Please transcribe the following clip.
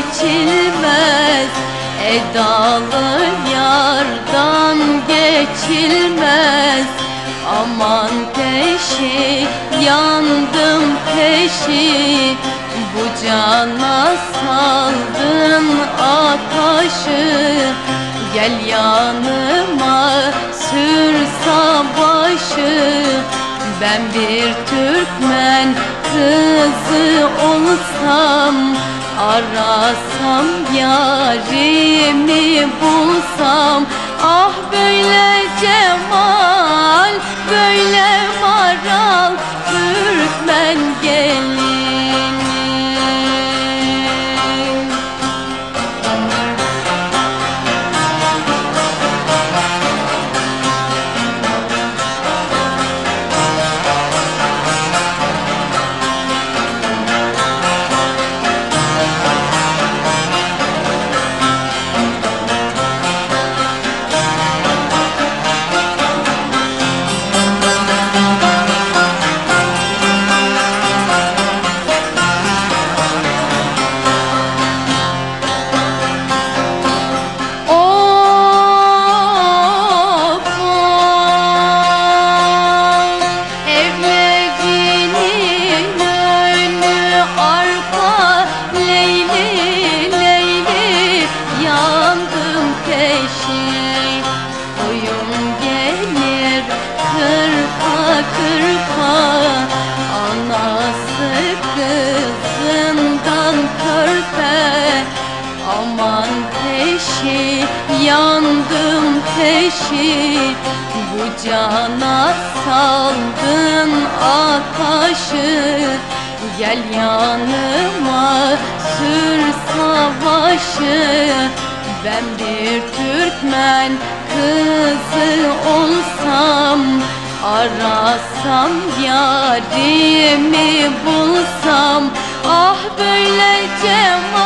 geçilmez. Edalı yardan geçilmez. Aman peşi yandım peşi. Bu cana saldın ataşı Gel yanıma sür savaşı. Ben bir Türkmen kızı olsam Arasam yarimi bulsam Ah böyle cemal böyle maral Türkmen gelini kırka Anası kızından körpe. Aman peşi yandım peşi Bu cana saldın ataşı Gel yanıma sür savaşı. Ben bir Türkmen kızı olsam Arasam yarimi bulsam Ah böyle cemal